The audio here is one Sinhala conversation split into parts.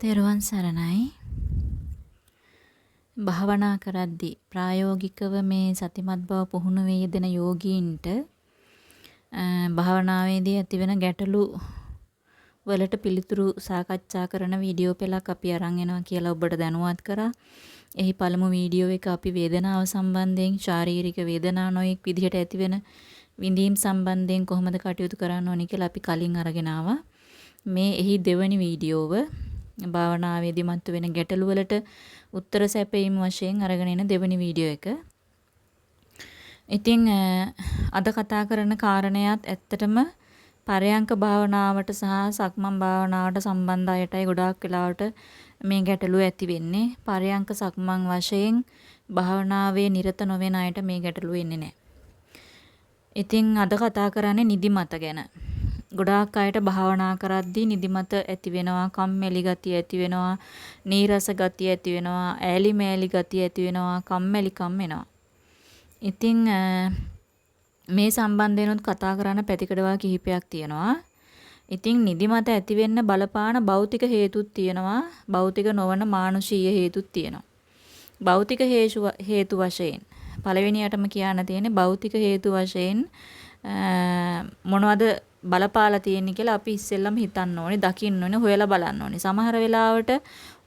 තෙරුවන් සරණයි. භාවනා කරද්දී ප්‍රායෝගිකව මේ සතිමත් බව පුහුණු වේදෙන යෝගීන්ට භාවනාවේදී ඇතිවෙන ගැටලු වලට පිළිතුරු සාකච්ඡා කරන වීඩියෝ පෙළක් අපි අරන් එනවා කියලා ඔබට දැනුවත් කරා. එහි පළමු වීඩියෝ එක අපි වේදනාව සම්බන්ධයෙන් ශාරීරික වේදනා නොයෙක් විදිහට ඇතිවෙන විඳීම් සම්බන්ධයෙන් කොහොමද කටයුතු කරන්න ඕනි කියලා අපි කලින් අරගෙන ආවා. මේ එහි දෙවැනි වීඩියෝව භාවනාවේදී මතුවෙන ගැටලු වලට උත්තර සැපයීම වශයෙන් අරගෙන එන දෙවෙනි වීඩියෝ එක. ඉතින් අද කතා කරන කාරණයක් ඇත්තටම පරයන්ක භාවනාවට සහ සක්මන් භාවනාවට සම්බන්ධ අයටයි ගොඩාක් වෙලාවට මේ ගැටලුව ඇති වෙන්නේ. පරයන්ක සක්මන් වශයෙන් භාවනාවේ නිරත නොවන අයට මේ ගැටලුව එන්නේ නැහැ. ඉතින් අද කතා කරන්නේ නිදිමත ගැන. ගොඩාක් අයට භාවනා කරද්දී නිදිමත ඇති වෙනවා, කම්මැලි ගතිය ඇති වෙනවා, නීරස ගතිය ඇති වෙනවා, ඈලි මෑලි ගතිය ඇති වෙනවා, කම්මැලිකම් එනවා. ඉතින් මේ සම්බන්ධයෙන්ුත් කතා කරන්න පැතිකඩවල් කිහිපයක් තියෙනවා. ඉතින් නිදිමත ඇති වෙන්න බලපාන භෞතික හේතුත් තියෙනවා, භෞතික නොවන මානුෂීය හේතුත් තියෙනවා. භෞතික හේතු වශයෙන් පළවෙනියටම කියන්න තියෙන්නේ භෞතික හේතු වශයෙන් මොනවද බලපාලා තියෙන්නේ කියලා අපි ඉස්සෙල්ලම හිතන්න ඕනේ, දකින්න ඕනේ, හොයලා බලන්න ඕනේ. සමහර වෙලාවට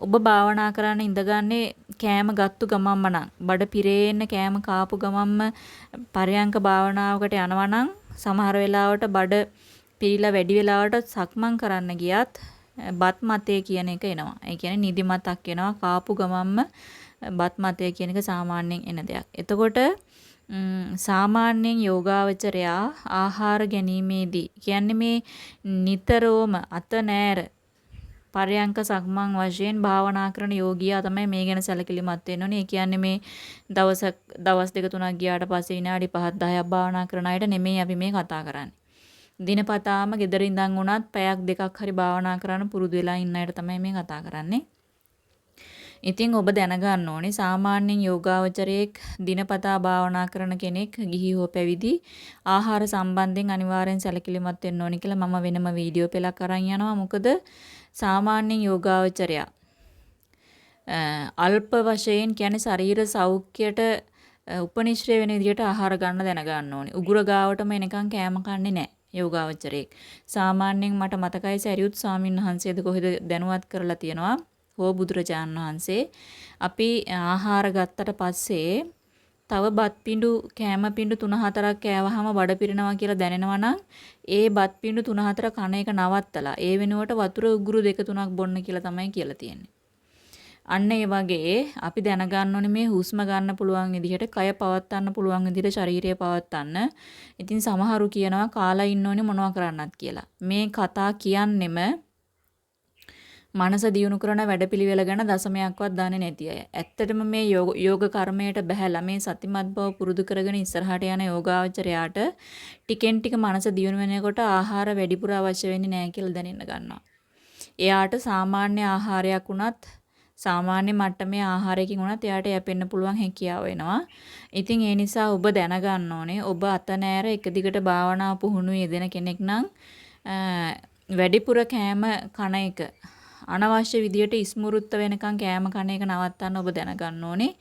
ඔබ භාවනා කරන්න ඉඳගන්නේ කෑම ගත්තු ගමම්ම නම්, බඩ පිරෙන්න කෑම කාපු ගමම්ම පරයන්ක භාවනාවකට යනවා නම් සමහර වෙලාවට බඩ පිරීලා වැඩි වෙලාවට සක්මන් කරන්න ගියත් බත් මතේ කියන එක එනවා. ඒ කියන්නේ නිදිමතක් එනවා කාපු ගමම්ම බත් මතය කියන එක සාමාන්‍යයෙන් එන දෙයක්. එතකොට සාමාන්‍යයෙන් යෝගාවචරයා ආහාර ගැනීමේදී කියන්නේ මේ නිතරම අත නෑර පරයන්ක සක්මන් වශයෙන් භාවනා කරන යෝගියා තමයි මේ ගැන සැලකිලිමත් වෙන්න ඕනේ. ඒ කියන්නේ මේ දවස් දවස් දෙක තුනක් ගියාට පස්සේ විනාඩි 5ක් 10ක් භාවනා කරන අයට නෙමෙයි අපි මේ කතා කරන්නේ. දිනපතාම ගෙදර ඉඳන් උනත් පැයක් දෙකක් හරි භාවනා කරන්න පුරුදු වෙලා ඉන්න අයට තමයි මේ කතා කරන්නේ. ඉතින් ඔබ දැනගන්න ඕනේ සාමාන්‍යයෙන් යෝගාවචරයෙක් දිනපතා භාවනා කරන කෙනෙක් ගිහි හෝ පැවිදි ආහාර සම්බන්ධයෙන් අනිවාර්යෙන් සැලකිලිමත් වෙන්න ඕනේ කියලා මම වෙනම වීඩියෝ පෙළක් අරන් යනවා. මොකද සාමාන්‍යයෙන් යෝගාවචරයා අල්ප වශයෙන් කියන්නේ ශරීර සෞඛ්‍යයට උපනිශ්‍රේ වෙන විදිහට ආහාර ගන්න දැනගන්න ඕනේ. උගුර ගාවටම එනකන් කෑම කන්නේ නැහැ. යෝගාවචරයෙක්. සාමාන්‍යයෙන් මට මතකයි සරියුත් ස්වාමීන් වහන්සේද කොහෙද දැනුවත් කරලා තියෙනවා. හෝ බුදුරජාණන් වහන්සේ අපි ආහාර ගත්තට පස්සේ තව බත් පිඬු කෑම පිඬු 3-4ක් කෑවහම බඩ පිරෙනවා කියලා දැනෙනවා නම් ඒ බත් පිඬු 3-4 කන එක නවත්තලා ඒ වෙනුවට වතුර උගුරු දෙක තුනක් බොන්න කියලා තමයි කියලා තියෙන්නේ. අන්න ඒ වගේ අපි දැනගන්න ඕනේ මේ හුස්ම ගන්න පුළුවන් විදිහට කය පවත්වන්න පුළුවන් විදිහට ශරීරය පවත්වන්න. ඉතින් සමහරු කියනවා කාලා ඉන්න ඕනේ මොනවා කරන්නත් කියලා. මේ කතා කියන්නෙම මනස දියුණු කරන වැඩපිළිවෙල ගැන දශමයක්වත් දන්නේ නැති අය. ඇත්තටම මේ යෝග කර්මයට බහැලා මේ සතිමත් බව පුරුදු කරගෙන ඉස්සරහට යන යෝගාවචරයාට ටිකෙන් ටික මනස දියුණු වෙනකොට ආහාර වැඩිපුර අවශ්‍ය වෙන්නේ නැහැ කියලා දැනෙන්න ගන්නවා. එයාට සාමාන්‍ය ආහාරයක් වුණත් සාමාන්‍ය මට්ටමේ ආහාරයකින් වුණත් එයාට යැපෙන්න පුළුවන් හැකියාව වෙනවා. ඉතින් ඒ නිසා ඔබ දැනගන්න ඕනේ ඔබ අත නෑර එක දිගට භාවනා පුහුණු යෙදෙන කෙනෙක් නම් වැඩිපුර කෑම කන එක අනවශ්‍ය විදියට ඉස්මුරුත්ත වෙනකන් කෑම කන එක නවත්තන්න ඔබ දැනගන්න ඕනේ.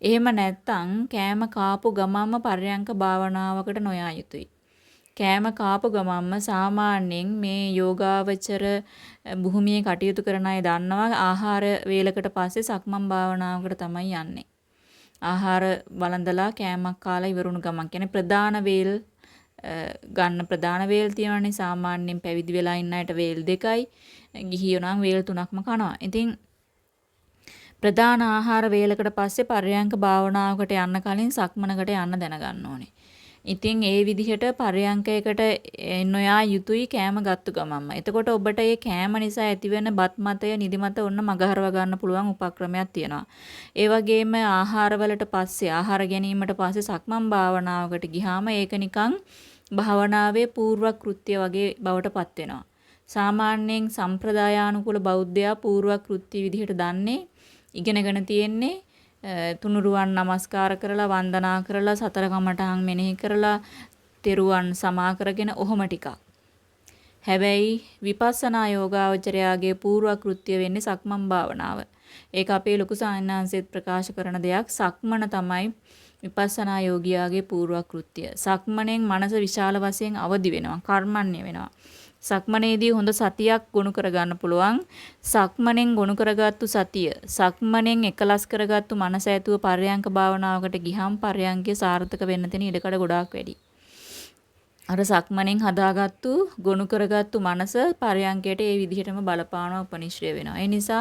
එහෙම නැත්නම් කෑම කාපු ගමම්ම පර්යංක භාවනාවකට නොයා යුතුයි. කෑම කාපු ගමම්ම සාමාන්‍යයෙන් මේ යෝගාවචර භූමියේ කටයුතු කරන අය දන්නවා ආහාර වේලකට පස්සේ සක්මන් භාවනාවකට තමයි යන්නේ. ආහාර වළඳලා කෑමක් කාලා ඉවරුණු ගමන් කියන්නේ ප්‍රධාන වේල් ගන්න ප්‍රධාන වේල් තියෙනවානේ සාමාන්‍යයෙන් පැවිදි වෙලා ඉන්න අයට වේල් දෙකයි ගිහියෝ නම් වේල් තුනක්ම කනවා. ඉතින් ප්‍රධාන ආහාර වේලකට පස්සේ පර්යංක භාවනාවකට යන්න කලින් සක්මනකට යන්න දැනගන්න ඕනේ. ඉතින් ඒ විදිහට පර්යංකයකට නොයා යුතුයි කෑම ගත්තු ගමන්ම. එතකොට ඔබට මේ කෑම නිසා ඇතිවෙන බත් මතය නිදිමත ඔන්න මගහරව ගන්න පුළුවන් උපක්‍රමයක් තියෙනවා. ඒ වගේම ආහාරවලට පස්සේ ආහාර ගැනීමට පස්සේ සක්මන් භාවනාවකට ගියාම ඒක නිකන් භාවනාවේ පූර්ව කෘත්‍ය වගේ බවට පත් වෙනවා. සාමාන්‍යයෙන් සම්ප්‍රදායානුකූල බෞද්ධයා පූර්ව කෘත්‍ය විදිහට දන්නේ ඉගෙනගෙන තියෙන්නේ තුනුරුවන් නමස්කාර කරලා වන්දනා කරලා සතර කමඨහන් මෙනෙහි කරලා තෙරුවන් සමා කරගෙන ඔහොම ටිකක්. හැබැයි විපස්සනා යෝගාවචරයාගේ පූර්ව කෘත්‍ය වෙන්නේ සක්මන් භාවනාව. ඒක අපේ ලොකු සායනාංශෙත් ප්‍රකාශ කරන දෙයක්. සක්මන තමයි විපස්සනා යෝගියාගේ පූර්ව කෘත්‍ය. සක්මණෙන් මනස විශාල වශයෙන් අවදි වෙනවා. කර්මන්නේ වෙනවා. සක්මනේදී හොඳ සතියක් ගොනු කරගන්න පුළුවන්. සක්මනෙන් ගොනු කරගත්තු සතිය, සක්මනෙන් එකලස් කරගත්තු මනස ඇතුව පර්යංක භාවනාවකට ගිහම් පර්යංකේ සාර්ථක වෙන්න තියෙන ඉඩකඩ ගොඩාක් වැඩි. අර සක්මණෙන් හදාගත්තු ගොනු කරගත්තු මනස පරයන්කයට ඒ විදිහටම බලපානවා උපනිශ්‍රය වෙනවා. ඒ නිසා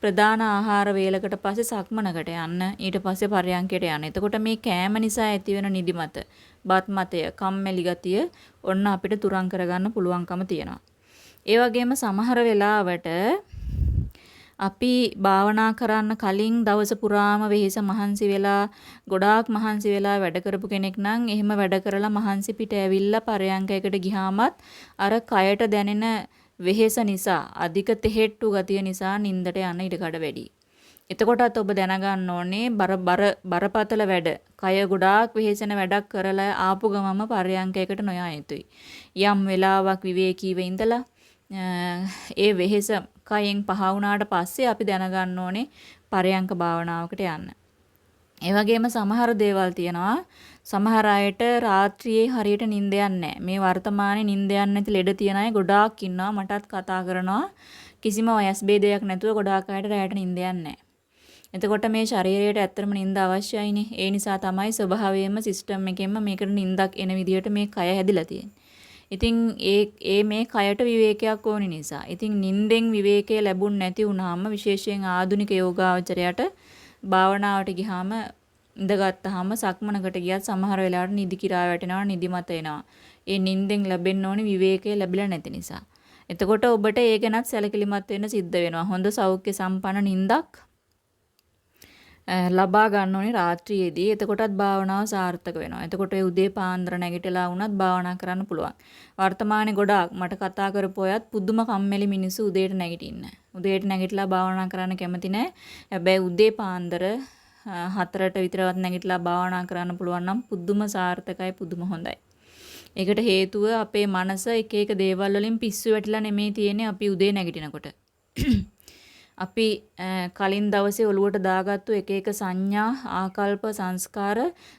ප්‍රධාන ආහාර වේලකට පස්සේ සක්මනකට යන්න ඊට පස්සේ පරයන්කයට යන්න. එතකොට මේ කෑම නිසා ඇතිවෙන නිදිමත, බත් මතය, කම්මැලි ගතිය ඔන්න අපිට තුරන් කරගන්න පුළුවන්කම තියෙනවා. ඒ වගේම සමහර වෙලාවට අපි භාවනා කරන්න කලින් දවස පුරාම වෙහෙස මහන්සි වෙලා ගොඩාක් මහන්සි වෙලා වැඩ කරපු කෙනෙක් නම් එහෙම වැඩ කරලා මහන්සි පිට ඇවිල්ලා පරයන්කයකට ගියාමත් අර කයට දැනෙන වෙහෙස නිසා අධික තෙහෙට්ටු ගතිය නිසා නින්දට යන ඉඩකඩ වැඩි. එතකොටත් ඔබ දැනගන්න ඕනේ බර බර බරපතල වැඩ, කය ගොඩාක් වෙහෙසෙන වැඩක් කරලා ආපු ගමම පරයන්කයකට නොයා යුතුයි. යම් වෙලාවක් විවේකීව ඉඳලා ඒ වෙහෙස කයෙන් පහ වුණාට පස්සේ අපි දැනගන්න ඕනේ පරයන්ක භාවනාවකට යන්න. ඒ වගේම සමහර දේවල් තියෙනවා. සමහර අයට රාත්‍රියේ හරියට නිින්ද යන්නේ මේ වර්තමානයේ නිින්ද යන්නේ නැති ලෙඩ තියන අය ගොඩාක් ඉන්නවා. මටත් කතා කරනවා. කිසිම වයස් ભેදයක් නැතුව ගොඩාක් අයට රැයට නිින්ද යන්නේ එතකොට මේ ශරීරයට ඇත්තටම නිින්ද අවශ්‍යයිනේ. ඒ නිසා තමයි ස්වභාවයෙන්ම සිස්ටම් එකෙන්ම මේකට නිින්දක් එන විදිහට මේ කය හැදිලා තියෙන්නේ. ඉතින් ඒ ඒ මේ කයට විවේකයක් ඕනි නිසා. ඉතින් නිින්දෙන් විවේකය ලැබුණ නැති වුනහම විශේෂයෙන් ආධුනික යෝගාවචරයට භාවනාවට ගියාම ඉඳගත්තාම සක්මනකට ගියත් සමහර වෙලාවට නිදි කිරා වැටෙනවා නිදිමත එනවා. ඒ නිින්දෙන් ලැබෙන්න ඕනි විවේකය ලැබිලා නැති නිසා. එතකොට ඔබට ඒ ගැනත් සැලකිලිමත් වෙන්න සිද්ධ වෙනවා. හොඳ සෞඛ්‍ය සම්පන්න නිින්දක් ලබා ගන්න ඕනේ රාත්‍රියේදී. එතකොටත් භාවනාව සාර්ථක වෙනවා. එතකොට ඒ උදේ පාන්දර නැගිටලා වුණත් භාවනා කරන්න පුළුවන්. වර්තමානයේ ගොඩාක් මට කතා කරපු අයත් පුදුම කම්මැලි මිනිස්සු උදේට නැගිටින්න. උදේට නැගිටලා භාවනා කරන්න කැමති නැහැ. හැබැයි උදේ පාන්දර හතරට විතරවත් නැගිටලා භාවනා කරන්න පුළුවන් නම් පුදුම සාර්ථකයි පුදුම හොඳයි. ඒකට හේතුව අපේ මනස එක එක දේවල් වලින් පිස්සු වැටිලා නෙමෙයි තියෙන්නේ අපි උදේ නැගිටිනකොට. අපි කලින් දවසේ ඔලුවට දාගත්තු එක එක සංඥා ආකල්ප සංස්කාර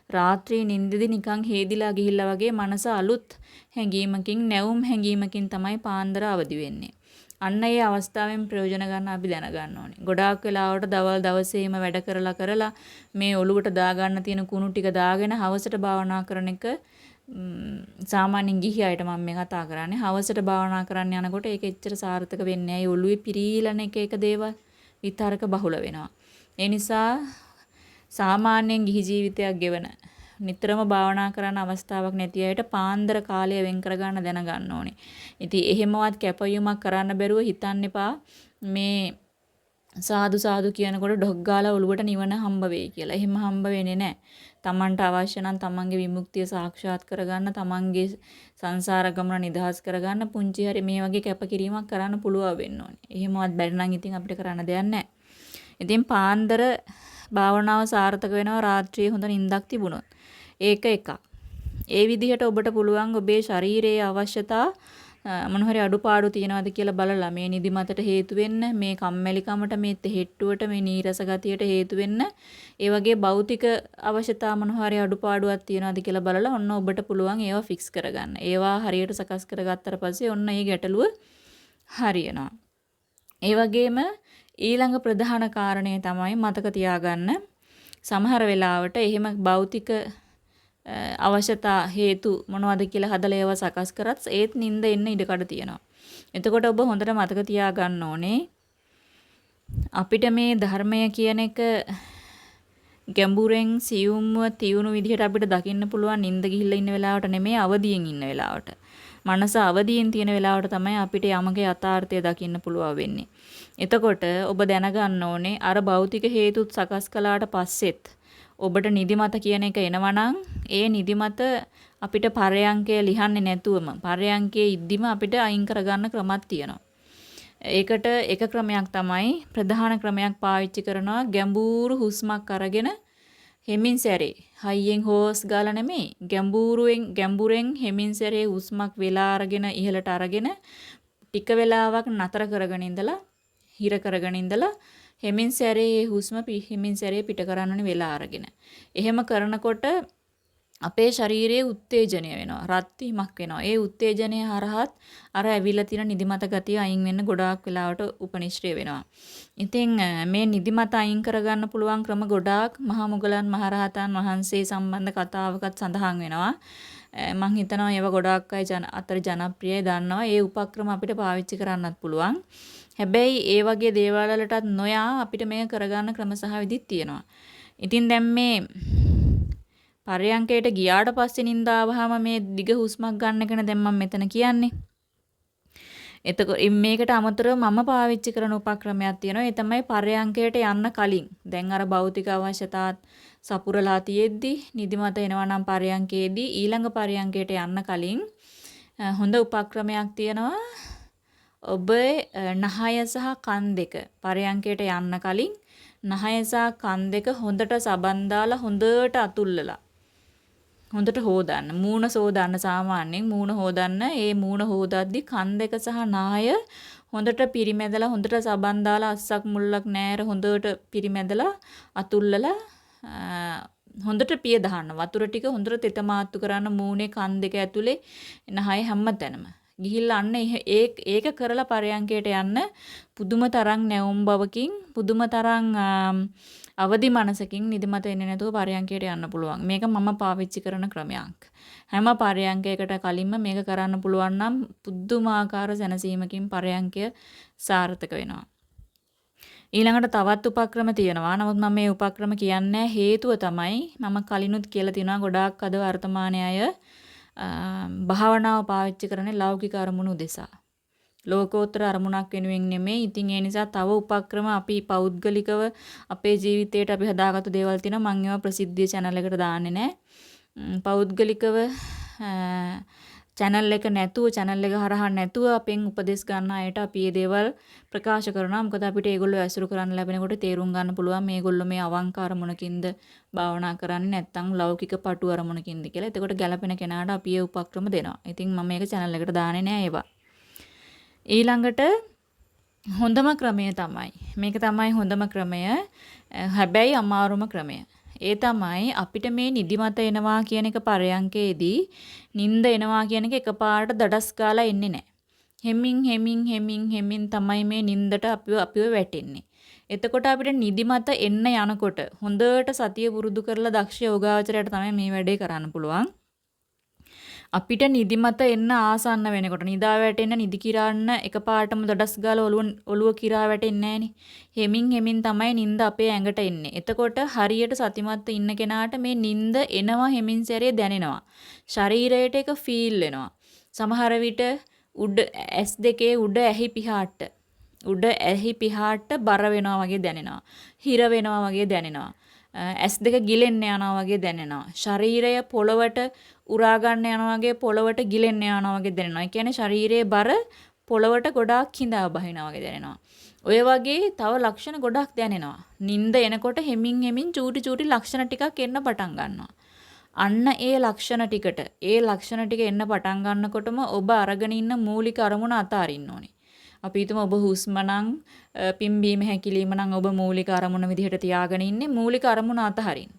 රාත්‍රී නිින්දෙදි නිකන් හේදිලා ගිහිල්ලා වගේ මනස අලුත් හැඟීමකින් නැවුම් හැඟීමකින් තමයි පාන්දර අවදි වෙන්නේ. අන්න ඒ අවස්ථාවෙන් ප්‍රයෝජන ගන්න අපි දැනගන්න ඕනේ. ගොඩාක් වෙලාවට දවල් දවසේම වැඩ කරලා කරලා මේ ඔලුවට දාගන්න තියෙන කුණු ටික දාගෙන හවසට භාවනා කරන එක සාමාන්‍යයෙන් ගිහි අයට මම මේ කතා කරන්නේ. හවසට භාවනා කරන්න යනකොට ඒක එච්චර සාර්ථක වෙන්නේ නැහැ. ඔළුවේ පිරීලන එක එක දේවල් විතරක බහුල වෙනවා. ඒ නිසා සාමාන්‍යයෙන් ගිහි ජීවිතයක් ගෙවන නිතරම භාවනා කරන්න අවස්ථාවක් නැති අයට පාන්දර කාලය වෙන් කරගන්න දැනගන්න ඕනේ. ඉතින් එහෙමවත් කැපවීමක් කරන්න බැරුව හිතන්න එපා මේ සාදු සාදු කියනකොට ඩොග් ගාලා ඔලුවට නිවන හම්බ වෙයි කියලා. එහෙම හම්බ වෙන්නේ නැහැ. තමන්ට අවශ්‍ය නම් තමන්ගේ විමුක්තිය සාක්ෂාත් කරගන්න තමන්ගේ සංසාර ගමන නිදහස් කරගන්න පුංචි හරි මේ වගේ කැපකිරීමක් කරන්න පුළුවන් වෙන්න ඕනේ. එහෙමවත් බැරි නම් ඉතින් අපිට කරන්න දෙයක් නැහැ. ඉතින් පාන්දර භාවනාව සාර්ථක වෙනවා රාත්‍රියේ හොඳ නිින්දක් තිබුණොත්. ඒක එකක්. ඒ විදිහට ඔබට පුළුවන් ඔබේ ශරීරයේ අවශ්‍යතා මොන හරි අඩුපාඩු තියනවාද කියලා බලලා මේ නිදිමතට හේතු වෙන්න මේ කම්මැලිකමට මේ තෙහෙට්ටුවට මේ නීරස ගතියට හේතු වෙන්න ඒ වගේ භෞතික අවශ්‍යතා මොන හරි අඩුපාඩුවක් තියනවාද කියලා බලලා ඔන්න ඔබට පුළුවන් ඒවා ෆික්ස් කරගන්න. ඒවා හරියට සකස් කරගත්තට පස්සේ ඔන්න ඒ ගැටලුව හරියනවා. ඒ වගේම ඊළඟ ප්‍රධාන කාරණය තමයි මතක තියාගන්න සමහර වෙලාවට එහෙම භෞතික අවශ්‍යතා හේතු මොනවද කියලා හදලා ඒවා සකස් කරත් ඒත් නිින්ද එන්න ඉඩකඩ තියෙනවා. එතකොට ඔබ හොඳට මතක තියාගන්න ඕනේ අපිට මේ ධර්මය කියන එක ගැඹුරෙන් සියුම්ව තියුණු විදිහට අපිට දකින්න පුළුවන් නිින්ද ගිහිල්ලා ඉන්න වෙලාවට නෙමෙයි අවදියෙන් ඉන්න වෙලාවට. මනස අවදියෙන් තියෙන වෙලාවට තමයි අපිට යමක යථාර්ථය දකින්න පුළුවන් වෙන්නේ. එතකොට ඔබ දැනගන්න ඕනේ අර භෞතික හේතුත් සකස් කළාට පස්සෙත් ඔබට නිදිමත කියන එක එනවනම් ඒ නිදිමත අපිට පරයන්කය ලිහන්නේ නැතුවම පරයන්කයේ ඉද්දිම අපිට අයින් කරගන්න ක්‍රමක් තියෙනවා. ඒකට එක ක්‍රමයක් තමයි ප්‍රධාන ක්‍රමයක් පාවිච්චි කරනවා ගැඹුරු හුස්මක් අරගෙන හෙමින් සැරේ හයියෙන් හෝස් ගාලා නෙමෙයි ගැඹුරුවෙන් ගැඹුරෙන් හෙමින් සැරේ හුස්මක් වෙලා අරගෙන ඉහළට අරගෙන ටික වෙලාවක් නතර කරගෙන ඉඳලා හිර කරගෙන ඉඳලා හෙමින් සැරේ හුස්ම හෙමින් සැරේ පිට කරන්න වෙලා අරගෙන. එහෙම කරනකොට අපේ ශරීරයේ උත්තේජනය වෙනවා. රත් වීමක් වෙනවා. ඒ උත්තේජනය හරහත් අර ඇවිල්ලා තියෙන නිදිමත ගතිය අයින් වෙන්න ගොඩාක් වෙලාවට උපනිශ්‍රේ වෙනවා. ඉතින් මේ නිදිමත අයින් කරගන්න පුළුවන් ක්‍රම ගොඩාක් මහා මුගලන් මහරහතන් වහන්සේ සම්බන්ධ කතාවකත් සඳහන් වෙනවා. මම හිතනවා ඒව ගොඩාක් අය ජන අතර ජනප්‍රියයි දන්නවා. ඒ උපක්‍රම අපිට පාවිච්චි කරන්නත් පුළුවන්. හැබැයි ඒ වගේ දේවල් වලටත් නොයා අපිට මේක කරගන්න ක්‍රම සහ විදිත් තියෙනවා. ඉතින් දැන් මේ පරයන්කයට ගියාට පස්සේ නින්දාවහම මේ දිග හුස්මක් ගන්න එකන දැන් මම මෙතන කියන්නේ. එතකොට මේකට අමතරව මම පාවිච්චි කරන උපක්‍රමයක් තියෙනවා. ඒ තමයි පරයන්කයට යන්න කලින්. දැන් අර භෞතික අවශ්‍යතාත් සපුරලා තියෙද්දි නිදිමත එනවා නම් පරයන්කේදී ඊළඟ පරයන්කයට යන්න කලින් හොඳ උපක්‍රමයක් තියෙනවා. ඔබේ නහය සහ කන් දෙක පරයන්කයට යන්න කලින් නහය සහ කන් දෙක හොඳට සබන් දාලා හොඳට අතුල්ලලා හොඳට හොදන්න. මූණ සෝදන්න සාමාන්‍යයෙන් මූණ හොදන්න. ඒ මූණ හොදද්දි කන් දෙක සහ නාය හොඳට පිරිමැදලා හොඳට සබන් දාලා අස්සක් මුල්ලක් නෑර හොඳට පිරිමැදලා අතුල්ලලා හොඳට පිය දාන්න. වතුර ටික හොඳට තෙත මාත්තු කරන්න මූණේ කන් දෙක ඇතුලේ නහය හැමතැනම. ගිහිල්ලා අන්න ඒක කරලා පරයන්කයට යන්න පුදුම තරම් නැවුම් බවකින් පුදුම තරම් අවදි මනසකින් නිදිමත එන්නේ නැතුව පරයන්කයට යන්න පුළුවන්. මේක මම පාවිච්චි කරන ක්‍රමයක්. හැම පරයන්කයකට කලින්ම මේක කරන්න පුළුවන් නම් පුදුමාකාර සැනසීමකින් පරයන්කය සාර්ථක වෙනවා. ඊළඟට තවත් උපක්‍රම තියෙනවා. නමුත් මම මේ උපක්‍රම කියන්නේ හේතුව තමයි මම කලිනුත් කියලා තිනවා ගොඩාක් අද වර්තමානයේ අය භාවනාව පාවිච්චි කරන්නේ ලෞකික අරමුණු උදෙසා. ලෝකෝත්තර අරමුණක් වෙනුවෙන් නෙමෙයි. ඉතින් ඒ නිසා තව උපක්‍රම අපි පෞද්ගලිකව අපේ ජීවිතේට අපි හදාගත්තු දේවල් තියෙනවා. මම ඒවා ප්‍රසිද්ධිය channel එකට දාන්නේ නැහැ. පෞද්ගලිකව channel එක නැතුව channel එක හරහා නැතුව අපෙන් උපදෙස් ගන්න අයට අපි මේ දේවල් ප්‍රකාශ කරනවා. මොකද අපිට ඒගොල්ලෝ ඇසුරු කරන්න ලැබෙනකොට තේරුම් ගන්න පුළුවන් මේගොල්ලෝ මේ අවංක අරමුණකින්ද භාවනා කරන්නේ නැත්නම් ලෞකික පටු අරමුණකින්ද කියලා. එතකොට ගැළපෙන කෙනාට අපි ඒ උපක්‍රම දෙනවා. ඉතින් මම මේක channel එකට දාන්නේ නෑ ඒවා. ඊළඟට හොඳම ක්‍රමය තමයි මේක තමයි හොඳම ක්‍රමය හැබැයි අමාරුම ක්‍රමය ඒ තමයි අපිට මේ නිදිමත එනවා කියන එක පරයන්කේදී නිින්ද එනවා කියන එක එකපාරට දඩස් ගාලා එන්නේ නැහැ. හෙමින් හෙමින් හෙමින් හෙමින් තමයි මේ නිින්දට අපිව අපිව වැටෙන්නේ. එතකොට අපිට නිදිමත එන්න යනකොට හොඳට සතිය පුරුදු කරලා දක්ෂ යෝගාවචරයට තමයි මේ වැඩේ කරන්න පුළුවන්. අපිට නිදිමත එන්න ආසන්න වෙනකොට නිදා වැටෙන්න නිදි කිරන්න එකපාරටම දඩස් ගාලා ඔළුව ඔළුව කිරා වැටෙන්නේ හෙමින් හෙමින් තමයි නිින්ද අපේ ඇඟට එන්නේ. එතකොට හරියට සතිමත් ඉන්න කෙනාට මේ නිින්ද එනවා හෙමින් සැරේ දැනෙනවා. ශරීරයට එක ෆීල් වෙනවා. සමහර විට උඩ ඇස් දෙකේ උඩ ඇහි පිහාට්ට උඩ ඇහි පිහාට්ට බර වෙනවා වගේ දැනෙනවා. හිර වෙනවා වගේ දැනෙනවා. ඇස් දෙක ගිලෙන්න යනවා වගේ දැනෙනවා. ශරීරය පොළවට උරා ගන්න යනවා වගේ පොළවට ගිලෙන්න යනවා වගේ දැනෙනවා. ඒ කියන්නේ ශරීරයේ බර පොළවට ගොඩාක් හිඳා බහිනවා වගේ දැනෙනවා. ඔය වගේ තව ලක්ෂණ ගොඩක් දැනෙනවා. නිින්ද එනකොට හෙමින් හෙමින් චූටි චූටි ලක්ෂණ ටිකක් එන්න පටන් ගන්නවා. අන්න ඒ ලක්ෂණ ටිකට ඒ ලක්ෂණ ටික එන්න පටන් ගන්නකොටම ඔබ අරගෙන ඉන්න මූලික අරමුණ අතාරින්න ඕනේ. අපි හිතමු ඔබ හුස්ම නම් පිම්බීම හැකිලිම නම් ඔබ මූලික අරමුණ විදිහට තියාගෙන ඉන්නේ මූලික අරමුණ අතහරින්න.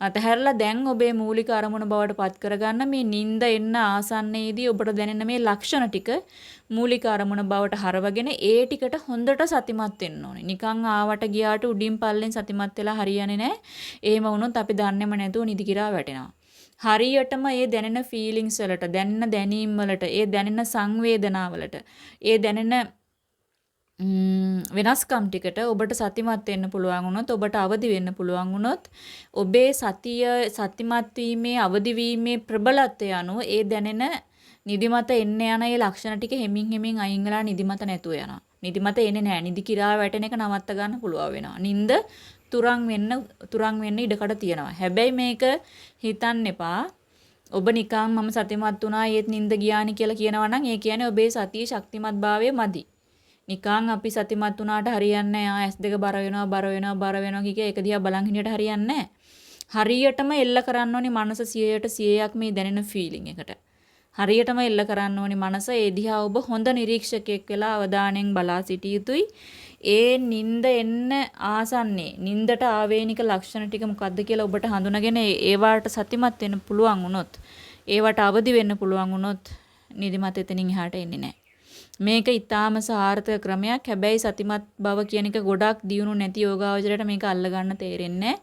අතහැරලා දැන් ඔබේ මූලික අරමුණ බවට පත් කරගන්න මේ නිින්ද එන්න ආසන්නයේදී ඔබට දැනෙන මේ ලක්ෂණ ටික මූලික අරමුණ බවට හරවගෙන ඒ ටිකට හොඳට සතිමත් වෙන්න ඕනේ. නිකන් ආවට ගියාට උඩින් පල්ලෙන් සතිමත් වෙලා හරියන්නේ නැහැ. එහෙම වුණොත් අපි දන්නේම නැතුව නිදි කිරා වැටෙනවා. හරියටම ඒ දැනෙන ෆීලිංස් වලට, දැනෙන දැනීම් වලට, ඒ දැනෙන සංවේදනා වලට, ඒ දැනෙන වෙනස්කම් ටිකට ඔබට සතිමත් වෙන්න පුළුවන් වුණොත් ඔබට අවදි වෙන්න පුළුවන් වුණොත් ඔබේ සතිය සතිමත් වීමේ අවදි වීමේ ප්‍රබලත්වය අනුව ඒ දැනෙන නිදිමත එන්න යන ඒ ලක්ෂණ ටික හෙමින් හෙමින් අයින් වෙලා නිදිමත නැතුව යනවා. නිදිමත එන්නේ නැහැ. නිදි කිරා වැටෙන එක නවත්ත ගන්න පුළුවන් වෙනවා. නිින්ද තුරන් වෙන්න තුරන් වෙන්න ඉඩකඩ තියෙනවා. හැබැයි මේක හිතන්න එපා. ඔබ නිකන් මම සතිමත් වුණා ඒත් නිින්ද ගියානි කියලා කියනවා නම් ඒ කියන්නේ ඔබේ සතියේ ශක්තිමත් භාවය මදි. නිකන් අපි සතිමත් වුණාට හරියන්නේ නැහැ. ආ S2 බර වෙනවා බර වෙනවා බර වෙනවා කික ඒක දිහා බලන් හිටියට හරියන්නේ නැහැ. හරියටම එල්ල කරන්න ඕනි මනස 100ට 100ක් මේ දැනෙන ෆීලිං එකට. හරියටම එල්ල කරන්න ඕනි මනස ඒ දිහා ඔබ හොඳ නිරීක්ෂකයෙක් වෙලා අවධානයෙන් බලා සිටිය යුතුයි. ඒ නිින්ද එන්න ආසන්නේ නිින්දට ආවේනික ලක්ෂණ ටික මොකද්ද කියලා ඔබට හඳුනාගෙන ඒවට සතිමත් වෙන්න පුළුවන් වුණොත් ඒවට අවදි වෙන්න පුළුවන් වුණොත් නිදිමත එතනින් එහාට එන්නේ නැහැ. මේක ඊටාම සාර්ථක ක්‍රමයක්. හැබැයි සතිමත් බව කියන එක ගොඩක් දියුණු නැති යෝගාවචරයට මේක අල්ලගන්න තේරෙන්නේ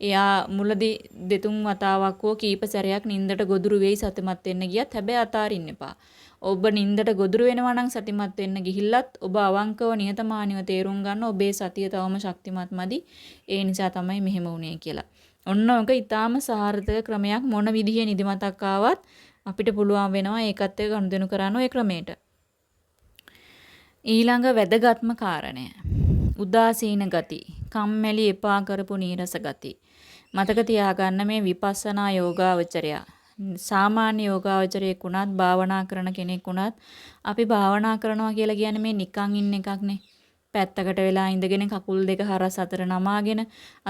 එයා මුලදී දෙතුන් වතාවක් හෝ කීප සැරයක් නින්දට ගොදුරු වෙයි සතිමත් වෙන්න ගියත් හැබැයි අතාරින්න එපා. ඔබ නින්දට ගොදුරු වෙනවා නම් සතිමත් වෙන්න ගිහිල්ලත් ඔබ අවංකව නිහතමානීව තේරුම් ගන්න ඔබේ සතිය තවම ශක්තිමත් මදි. ඒ නිසා තමයි මෙහෙම වුනේ කියලා. ඔන්න ඔක ඊටාම සාර්ථක ක්‍රමයක් මොන විදිහේ නිදිමතක් ආවත් අපිට පුළුවන් වෙනවා ඒකත් එක්ක ගනුදෙනු කරන්න ওই ක්‍රමයට. ඊළඟ වැදගත්ම කාරණය. උදාසීන ගති, කම්මැලි එපා කරපු නීරස ගති. මතක තියාගන්න මේ විපස්සනා යෝගාවචරයා සාමාන්‍ය යෝගාවචරයෙක් වුණත් භාවනා කරන කෙනෙක් වුණත් අපි භාවනා කරනවා කියලා කියන්නේ මේ නිකන් ඉන්න එකක් නේ. පැත්තකට වෙලා ඉඳගෙන කකුල් දෙක හරස් අතර නමාගෙන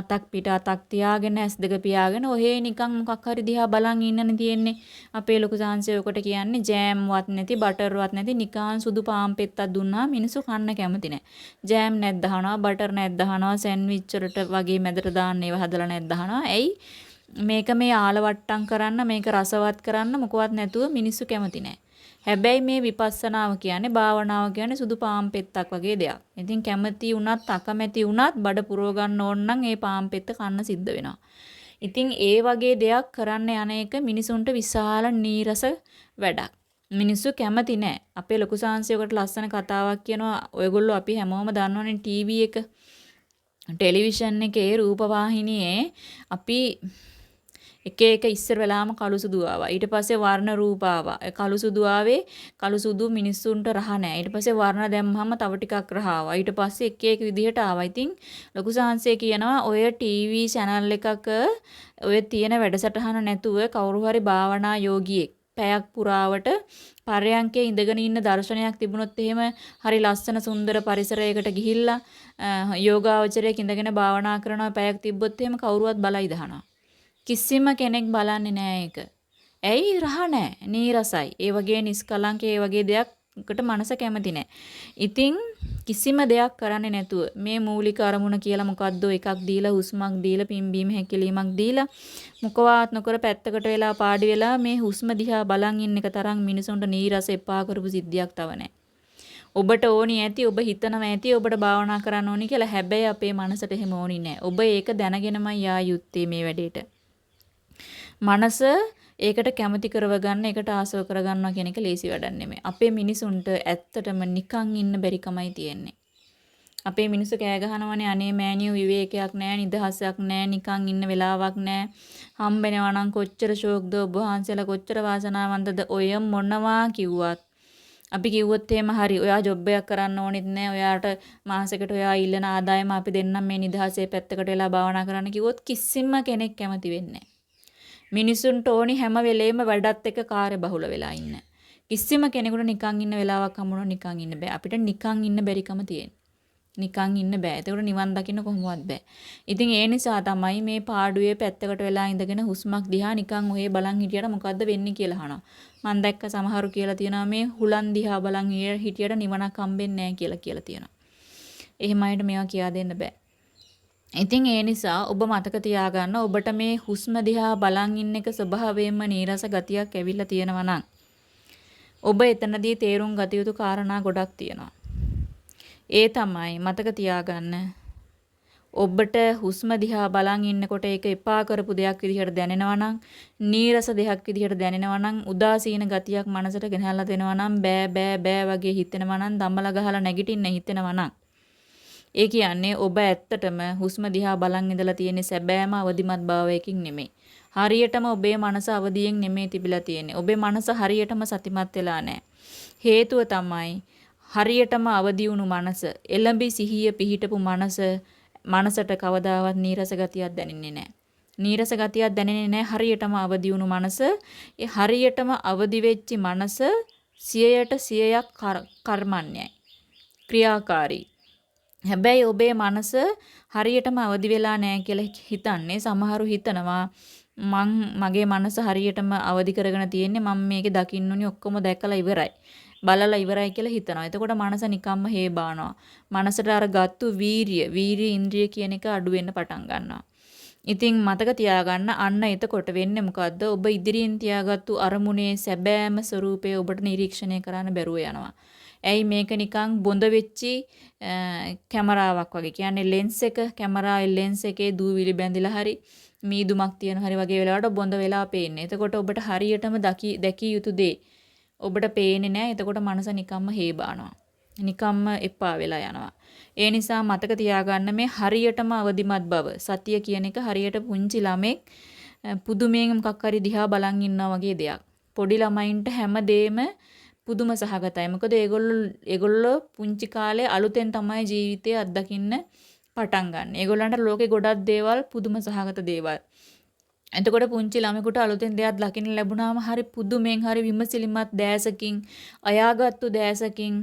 අතක් පිට අතක් තියාගෙන ඇස් දෙක පියාගෙන ඔහේ නිකන් මොකක් හරි දිහා බලන් ඉන්නනේ තියෙන්නේ. අපේ ලොකු සාංශය ඔකට කියන්නේ ජෑම්වත් නැති බටර්වත් නැති නිකන් සුදු පාන් පෙත්තක් දුන්නා මිනිස්සු කන්න කැමති නැහැ. ජෑම් නැද්ද අහනවා බටර් නැද්ද අහනවා සෑන්ඩ්විච් වලට වගේ මැදට දාන්න ඒවා හදලා නැද්ද අහනවා. ඇයි මේක මේ ආලවට්ටම් කරන්න මේක රසවත් කරන්න මොකවත් නැතුව මිනිස්සු කැමති නැහැ. හැබැයි මේ විපස්සනාව කියන්නේ භාවනාව කියන්නේ සුදු පාන් පෙත්තක් වගේ දෙයක්. ඉතින් කැමති වුණත් අකමැති වුණත් බඩ පුරව ගන්න ඕන නම් ඒ පාන් පෙත්ත කන්න සිද්ධ වෙනවා. ඉතින් ඒ වගේ දෙයක් කරන්න යන එක මිනිසුන්ට විශාල නීරස වැඩක්. මිනිස්සු කැමති නෑ. අපේ ලොකු සාංශයකට ලස්සන කතාවක් කියනවා. ඔයගොල්ලෝ අපි හැමෝම දන්නවනේ ටීවී එක ටෙලිවිෂන් එකේ රූපවාහිනියේ අපි එක එක ඉස්සර වෙලාම කළු සුදු ආවා. ඊට පස්සේ වර්ණ රූප ආවා. කළු සුදු ආවේ කළු සුදු මිනිස්සුන්ට රහ නැහැ. ඊට පස්සේ වර්ණ දැම්මම තව ටිකක් රහ ආවා. ඊට පස්සේ එක එක විදිහට ආවා. ඉතින් ලොකු සාංශය කියනවා ඔය ටීවී channel එකක ඔය තියෙන වැඩසටහන නැතුව කවුරු හරි භාවනා යෝගියෙක් පැයක් පුරාවට පරයන්කේ ඉඳගෙන ඉන්න දර්ශනයක් තිබුණොත් එහෙම හරි ලස්සන සුන්දර පරිසරයකට ගිහිල්ලා යෝගාවචරයක් ඉඳගෙන භාවනා කරනවා පැයක් තිබ්බොත් එහෙම කවුරුවත් බලයිද අහනවා. කිසිම කෙනෙක් බලන්නේ නෑ ඒක. ඇයි රහ නෑ, නීරසයි. ඒ වගේ නිස්කලංක ඒ වගේ දෙයක්කට මනස කැමති නෑ. ඉතින් කිසිම දෙයක් කරන්නේ නැතුව මේ මූලික අරමුණ කියලා මොකද්ද එකක් දීලා හුස්මක් දීලා පිම්බීම හැකිලීමක් දීලා මොකවත් නොකර පැත්තකට වෙලා පාඩි වෙලා මේ හුස්ම දිහා බලන් ඉන්න එක තරම් මිනිසුන්ට නීරස එපා කරපු සිද්ධියක් තව නැහැ. ඔබට ඕනි ඇති ඔබ හිතනවා ඇති ඔබට භාවනා කරන්න ඕනි කියලා හැබැයි අපේ මනසට එහෙම ඕනි නෑ. ඔබ ඒක දැනගෙනමයි යා යුත්තේ මේ වැඩේට. මනස ඒකට කැමති කරවගන්න ඒකට ආසව කරගන්නවා කියන එක ලේසි වැඩක් නෙමෙයි. අපේ මිනිසුන්ට ඇත්තටම නිකන් ඉන්න බැරිකමයි තියෙන්නේ. අපේ මිනිස්සු කෑ ගහනවනේ අනේ මෑණියෝ විවේකයක් නැහැ නිදහසක් නැහැ නිකන් ඉන්න වෙලාවක් නැහැ හම්බෙනවා නම් කොච්චර ෂෝක්ද ඔබ වහන්සේලා කොච්චර වාසනාවන්තද ඔය මොනවා කිව්වත් අපි කිව්වොත් එහෙම හරි ඔයා ජොබ් එකක් කරන්න ඕනෙත් නැහැ ඔයාට මාසෙකට ඔයා ඉල්ලන ආදායම අපි දෙන්නම් මේ නිදහසේ පැත්තකට වෙලා භාවනා කරන්න කිව්වොත් කිසිම කෙනෙක් කැමති වෙන්නේ නැහැ මිනිසුන්ට ඕනි හැම වෙලේම වැඩත් එක්ක කාර්ය බහුල වෙලා ඉන්න. කිසිම කෙනෙකුට නිකන් ඉන්න වෙලාවක් හම්බුනොත් නිකන් ඉන්න බෑ. අපිට නිකන් ඉන්න බැරිකම තියෙන්නේ. නිකන් ඉන්න බෑ. ඒකට නිවන් දකින්න කොහොමවත් බෑ. ඉතින් ඒ නිසා තමයි මේ පාඩුවේ පැත්තකට වෙලා ඉඳගෙන හුස්මක් දිහා නිකන් ඔහේ බලන් හිටියට මොකද්ද වෙන්නේ කියලා අහනවා. මම දැක්ක සමහරු කියලා තියෙනවා මේ හුලන් දිහා බලන් හිටියට නිවනක් හම්බෙන්නේ නැහැ කියලා කියලා තියෙනවා. එහෙම අයට මේවා කියා දෙන්න බෑ. ඉතින් ඒ නිසා ඔබ මතක තියාගන්න ඔබට මේ හුස්ම දිහා බලන් ඉන්න එක ස්වභාවයෙන්ම නීරස ගතියක් ඇවිල්ලා තියෙනවා නම් ඔබ එතනදී තේරුම් ගත යුතු කාරණා ගොඩක් තියෙනවා. ඒ තමයි මතක තියාගන්න ඔබට හුස්ම දිහා බලන් ඉන්නකොට ඒක එපා කරපු දෙයක් විදිහට දැනෙනවා නම් නීරස දෙයක් විදිහට දැනෙනවා නම් උදාසීන ගතියක් මනසට ගෙනහැල්ලා දෙනවා නම් බෑ බෑ බෑ වගේ හිතෙනවා නම් දම්බල ගහලා නැගිටින්න හිතෙනවා නම් ඒ කියන්නේ ඔබ ඇත්තටම හුස්ම දිහා බලන් ඉඳලා තියෙන සැබෑම අවදිමත් භාවයකින් නෙමෙයි. හරියටම ඔබේ මනස අවදියෙන් නෙමෙයි තිබිලා තියෙන්නේ. ඔබේ මනස හරියටම සතිමත් වෙලා නැහැ. හේතුව තමයි හරියටම අවදි වුණු මනස, එළඹි සිහිය පිහිටපු මනස මනසට කවදාවත් නීරස ගතියක් දැනෙන්නේ නැහැ. නීරස ගතියක් දැනෙන්නේ නැහැ හරියටම අවදි වුණු මනස. ඒ හරියටම අවදි වෙච්චි මනස 100ට 100ක් කර්මන්නේයි. ක්‍රියාකාරී. හැබැයි ඔබේ මනස හරියටම අවදි වෙලා නැහැ කියලා හිතන්නේ සමහරු හිතනවා මං මගේ මනස හරියටම අවදි කරගෙන තියෙන්නේ මම මේකේ දකින්න ඕනි ඔක්කොම දැකලා ඉවරයි. බලලා ඉවරයි කියලා හිතනවා. එතකොට මනස නිකම්ම හේබානවා. මනසට අර ගත්තු වීරිය, වීරිය ඉන්ද්‍රිය කියන එක අඩු වෙන්න පටන් ගන්නවා. ඉතින් මතක තියාගන්න අන්න එතකොට වෙන්නේ මොකද්ද? ඔබ ඉදිරියෙන් තියාගත්තු අරමුණේ සැබෑම ස්වરૂපය ඔබට නිරීක්ෂණය කරන්න බැරුව යනවා. ඇයි මේක නිකන් බොඳ වෙච්චි කැමරාවක් වගේ. කියන්නේ ලෙන්ස් එක කැමරාවේ ලෙන්ස් එකේ දූවිලි බැඳිලා හරි මීදුමක් තියෙන හරි වගේ වෙලාවට බොඳ වෙලා පේන්නේ. එතකොට ඔබට හරියටම දැකිය යුතු දේ ඔබට පේන්නේ නැහැ. එතකොට මනස නිකම්ම හේබානවා. නිකම්ම එපා වෙලා යනවා. ඒ නිසා මතක තියාගන්න මේ හරියටම අවදිමත් බව. සතිය කියන එක හරියට පුංචි ළමෙක් පුදුමයෙන් මොකක් හරි දිහා බලන් ඉන්නා වගේ දෙයක්. පොඩි ළමයින්ට හැමදේම පුදුම සහගතයි. මොකද ඒගොල්ලෝ ඒගොල්ලෝ පුංචි කාලේ අලුතෙන් තමයි ජීවිතය අත්දකින්න පටන් ගන්න. ඒගොල්ලන්ට ලෝකේ ගොඩක් දේවල් පුදුම සහගත දේවල්. එතකොට පුංචි ළමයෙකුට අලුතෙන් දෙයක් දකින්න ලැබුණාම හරි පුදුමෙන් හරි විමසිලිමත් දැසකින් අයාගත්තු දැසකින්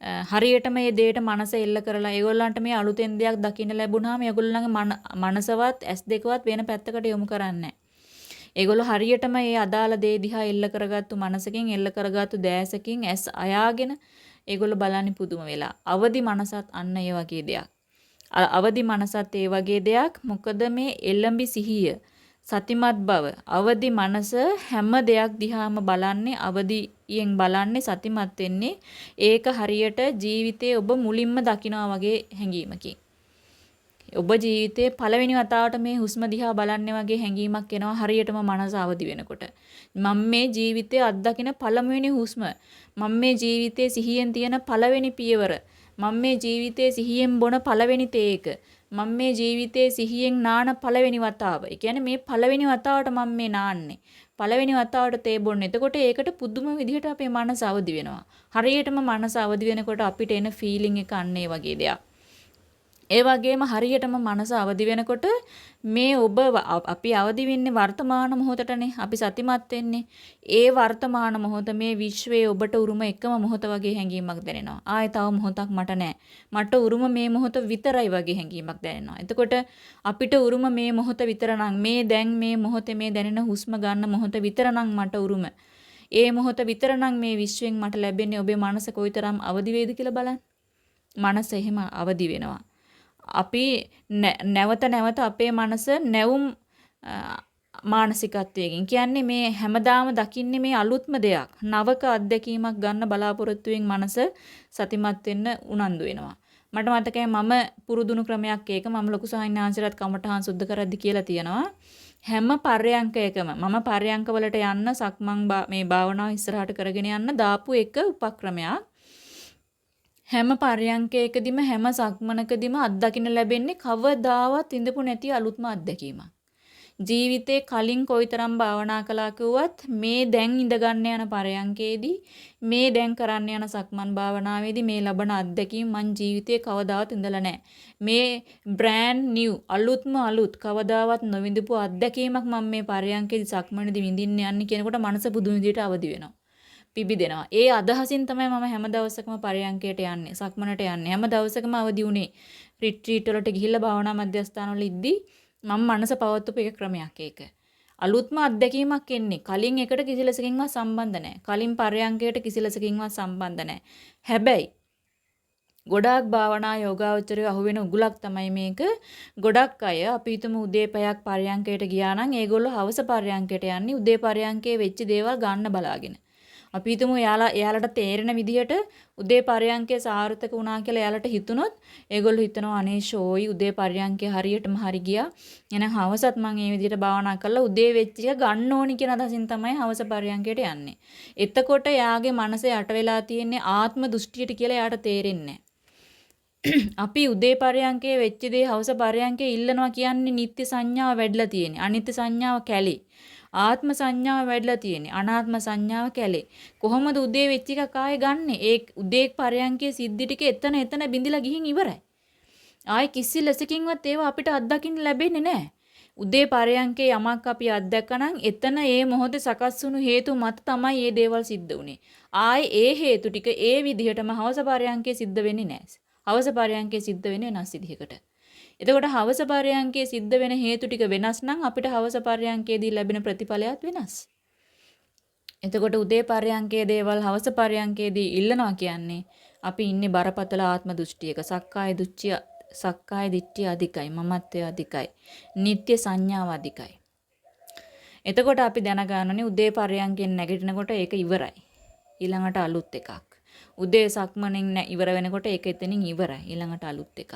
හරියටම මේ දෙයට මනස එල්ල කරලා ඒගොල්ලන්ට මේ අලුතෙන් දෙයක් දකින්න ලැබුණාම ඒගොල්ලන්ගේ මනසවත් ඇස් දෙකවත් වෙන පැත්තකට යොමු කරන්නේ ඒගොල්ලෝ හරියටම මේ අදාළ දේ දිහා එල්ල කරගත්තු මනසකින් එල්ල කරගත්තු දැසකින් ඇස් අයාගෙන ඒගොල්ලෝ බලන්නේ පුදුම වෙලා. අවදි මනසත් අන්න ඒ වගේ දෙයක්. අවදි මනසත් ඒ වගේ දෙයක්. මොකද මේ එළඹි සිහිය සතිමත් බව අවදි මනස හැම දෙයක් දිහාම බලන්නේ අවදියෙන් බලන්නේ සතිමත් වෙන්නේ ඒක හරියට ජීවිතේ ඔබ මුලින්ම දකිනවා වගේ හැඟීමකින් ඔබ ජීවිතේ පළවෙනි වතාවට මේ හුස්ම දිහා බලන්නේ වගේ හැඟීමක් එනවා හරියටම මනස අවදි වෙනකොට. මම මේ ජීවිතේ අත්දකින පළමුවෙනි හුස්ම. මම මේ ජීවිතේ සිහියෙන් තියෙන පළවෙනි පියවර. මම මේ ජීවිතේ සිහියෙන් බොන පළවෙනි තේක. මම මේ ජීවිතේ සිහියෙන් නාන පළවෙනි වතාව. ඒ කියන්නේ මේ පළවෙනි වතාවට මම මේ නාන්නේ. පළවෙනි වතාවට තේ බොන්නේ. එතකොට ඒකට පුදුම විදිහට අපේ මනස අවදි වෙනවා. හරියටම මනස අවදි වෙනකොට අපිට එන ෆීලිං එක අන්න ඒ වගේ දෙයක්. ඒ වගේම හරියටම මනස අවදි වෙනකොට මේ ඔබ අපි අවදි වෙන්නේ වර්තමාන මොහොතටනේ. අපි සතිමත් වෙන්නේ. ඒ වර්තමාන මොහොත මේ විශ්වයේ ඔබට උරුම එකම මොහොත වගේ හැඟීමක් දැනෙනවා. ආයේ තව මොහොතක් මට නැහැ. මට උරුම මේ මොහොත විතරයි වගේ හැඟීමක් දැනෙනවා. එතකොට අපිට උරුම මේ මොහොත විතර මේ දැන් මේ මොහොතේ මේ දැනෙන හුස්ම ගන්න මොහොත විතර මට උරුම. ඒ මොහොත විතර මේ විශ්වයෙන් මට ලැබෙන්නේ ඔබේ මනස කොයිතරම් අවදි වේද කියලා බලන්න. මනස එහෙම අවදි වෙනවා. අපි නැවත නැවත අපේ මනස නැවුම් මානසිකත්වයකින්. කියන්නේ මේ හැමදාම දකින්නේ මේ අලුත්ම දෙයක්. නවක අත්දැකීමක් ගන්න බලාපොරොත්තුවෙන් මනස සතිමත් වෙන්න උනන්දු වෙනවා. මට මතකයි මම පුරුදුණු ක්‍රමයක් ඒක. මම ලොකු සාහිණාංශරත් කමඨහන් සුද්ධ කරද්දි කියලා තියෙනවා. හැම පර්යංකයකම මම පර්යංකවලට යන්න සක්මන් මේ භාවනාව ඉස්සරහට කරගෙන යන්න දාපු එක උපක්‍රමයක්. හැම පර්යංකයකදීම හැම සක්මනකදීම අත්දකින්න ලැබෙන්නේ කවදාවත් ඉඳපු නැති අලුත්ම අත්දැකීමක්. ජීවිතේ කලින් කොයිතරම් භාවනා කළා කිව්වත් මේ දැන් ඉඳ ගන්න යන පරයන්කේදී මේ දැන් කරන්න යන සක්මන් භාවනාවේදී මේ ලබන අත්දැකීම් මං ජීවිතේ කවදාවත් ඉඳලා නැහැ. මේ බ්‍රෑන්ඩ් නිව් අලුත්ම අලුත් කවදාවත් නොවිඳපු අත්දැකීමක් මම මේ පරයන්කේදී සක්මනේදී විඳින්න යන්නේ කියනකොට මනස පුදුම විදිහට අවදි වෙනවා. පිබිදෙනවා. ඒ අදහසින් තමයි මම හැම දවසකම පරයන්කයට යන්නේ. සක්මනට යන්නේ. හැම දවසකම අවදි උනේ. රිට්‍රීට් වලට ගිහිල්ලා භාවනා මධ්‍යස්ථාන වල ඉද්දි මම මනස පවත්වපු එක ක්‍රමයක් ඒක. අලුත්ම අත්දැකීමක් එන්නේ. කලින් එකට කිසි ලෙසකින්වත් සම්බන්ධ නැහැ. කලින් පරයන්කයට කිසි ලෙසකින්වත් සම්බන්ධ නැහැ. හැබැයි ගොඩාක් භාවනා යෝගාවචරය අහුවෙන උගුලක් තමයි මේක. ගොඩක් අය අපි හිතමු උදේ පැයක් පරයන්කයට ගියා නම් ඒගොල්ලෝ හවස පරයන්කයට යන්නේ උදේ පරයන්කේ වෙච්ච දේවල් ගන්න බලාගෙන. අපි හිතමු එයාලා එයාලට තේරෙන විදිහට උදේ පරයන්කේ සාර්ථක වුණා කියලා එයාලට හිතුනොත් ඒගොල්ලෝ හිතනවා අනේ ෂෝයි උදේ පරයන්කේ හරියටම හරි ගියා. එහෙනම් හවසත් මම මේ විදිහට භාවනා කරලා උදේ වෙච්ච එක ගන්න ඕනි කියන අදහසින් තමයි හවස පරයන්කේට යන්නේ. එතකොට එයාගේ මනස යට වෙලා තියෙන්නේ ආත්ම දෘෂ්ටියට කියලා එයාට තේරෙන්නේ අපි උදේ පරයන්කේ වෙච්ච දේ හවස පරයන්කේ ඉල්ලනවා කියන්නේ නිත්‍ය සංඥාව වැඩිලා තියෙන්නේ. අනිත්‍ය සංඥාව කැලේ. ආත්ම සංඥාව වැඩිලා තියෙන්නේ. අනාත්ම සංඥාව කැලේ. කොහොමද උදේ වෙච්ච එකක් ආයෙ ගන්නෙ? ඒ උදේ පරයන්කේ සිද්ධි ටික එතන එතන බිඳිලා ගිහින් ඉවරයි. ආයෙ කිසි ලෙසකින්වත් ඒවා අපිට අත්දකින්න ලැබෙන්නේ නැහැ. උදේ පරයන්කේ යමක් අපි අත්දැකනනම් එතන ඒ මොහොතේ සකස් වුණු හේතු මත තමයි මේ දේවල් සිද්ධ වුනේ. ආයේ ඒ හේතු ටික ඒ විදිහටම හවස පරයන්කේ සිද්ධ වෙන්නේ නැහැ. හවස පරයන්කේ සිද්ධ වෙන්නේ වෙනස් විදිහකට. එතකොට හවස පරයන්කේ සිද්ධ වෙන හේතු ටික වෙනස් නම් අපිට හවස පරයන්කේදී ලැබෙන ප්‍රතිඵලයත් වෙනස්. එතකොට උදේ පරයන්කේ දේවල් හවස පරයන්කේදී ඉල්ලනවා කියන්නේ අපි ඉන්නේ බරපතල ආත්ම දෘෂ්ටියක. සක්කාය දුච්චිය සක්කාය දිට්ඨිය අධිකයි. මමත්වය අධිකයි. නিত্য සංඥාව අධිකයි. එතකොට අපි දැනගන්න ඕනේ උදේ පරයන්කෙන් නැගිටිනකොට ඒක ඉවරයි. ඊළඟට අලුත් එකක්. උදේ සක්මණෙන් ඉවර වෙනකොට ඒක එතනින් ඉවරයි. ඊළඟට අලුත් එකක්.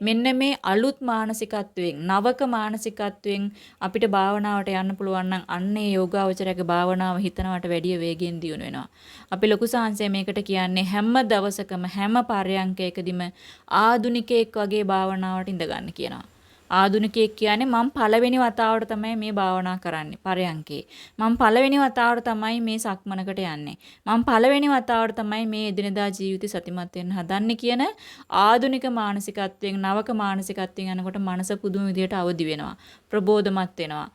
මෙන්න මේ අලුත් මානසිකත්වයෙන්, නවක මානසිකත්වයෙන් අපිට භාවනාවට යන්න පුළුවන් නම් අන්නේ යෝගාවචරයේ භාවනාව හිතනවට වැඩිය වේගෙන් දියුණු වෙනවා. අපි ලොකු සාංශය මේකට කියන්නේ හැම දවසකම හැම පරයන්කයකදීම ආදුනිකයෙක් වගේ භාවනාවට ඉඳගන්න කියනවා. ආදුනිකයෙක් කියන්නේ මම පළවෙනි වතාවට තමයි මේ භාවනා කරන්නේ පරයන්කේ. මම පළවෙනි වතාවට තමයි මේ සක්මනකට යන්නේ. මම පළවෙනි වතාවට තමයි මේ එදිනදා ජීවිතය සතිමත් වෙන්න හදන්නේ කියන ආදුනික මානසිකත්වයෙන් නවක මානසිකත්වයෙන් යනකොට මනස පුදුම විදියට අවදි වෙනවා. ප්‍රබෝධමත් වෙනවා.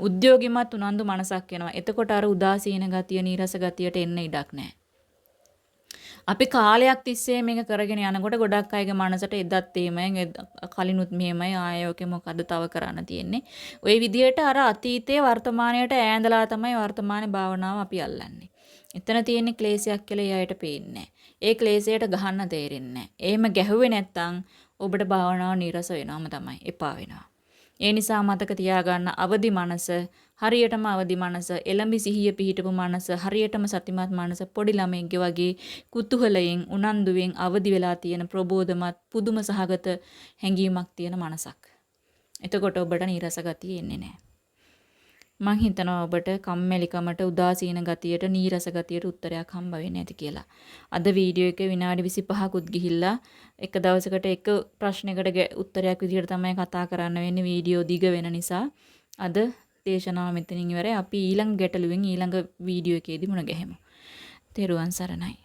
උද්‍යෝගිමත් උනන්දු මනසක් වෙනවා. එතකොට අර උදාසීන ගතිය, නීරස ගතියට එන්න ඉඩක් නැහැ. අපි කාලයක් තිස්සේ මේක කරගෙන යනකොට ගොඩක් අයගේ මනසට එදත් එහෙමයි කලිනුත් මෙහෙමයි ආයෝකේ මොකද්ද තව කරන්න තියෙන්නේ. ওই විදිහට අර අතීතයේ වර්තමානයට ඈඳලා තමයි වර්තමාන භාවනාව අපි අල්ලන්නේ. එතන තියෙන ක්ලේශයක් කියලා එයාට පේන්නේ ඒ ක්ලේශයට ගහන්න තේරෙන්නේ එහෙම ගැහුවේ නැත්තම් ඔබට භාවනාව නිරස වෙනවම තමයි. එපා වෙනවා. ඒ නිසා මතක තියාගන්න අවදි මනස හරියටම අවදි මනස, එළඹි සිහිය පිහිටපු මනස, හරියටම සතිමත් මනස පොඩි ළමයෙක්ගේ වගේ කුතුහලයෙන්, උනන්දුවෙන් අවදි වෙලා තියෙන ප්‍රබෝධමත් පුදුම සහගත හැඟීමක් තියෙන මනසක්. එතකොට ඔබට නීරස ගතිය එන්නේ නැහැ. මං හිතනවා ඔබට කම්මැලිකමට උදාසීන ගතියට නීරස ගතියට උත්තරයක් හම්බ වෙන්නේ නැති කියලා. අද වීඩියෝ එකේ විනාඩි 25කුත් ගිහිල්ලා එක දවසකට එක ප්‍රශ්නයකට උත්තරයක් විදිහට තමයි කතා කරන්න වෙන්නේ වීඩියෝ දිග වෙන නිසා. අද දේශනාව මෙතනින් ඉවරයි. අපි ඊළඟ ගැටලුවෙන් ඊළඟ වීඩියෝ එකේදී මුණ ගැහෙමු. තෙරුවන් සරණයි.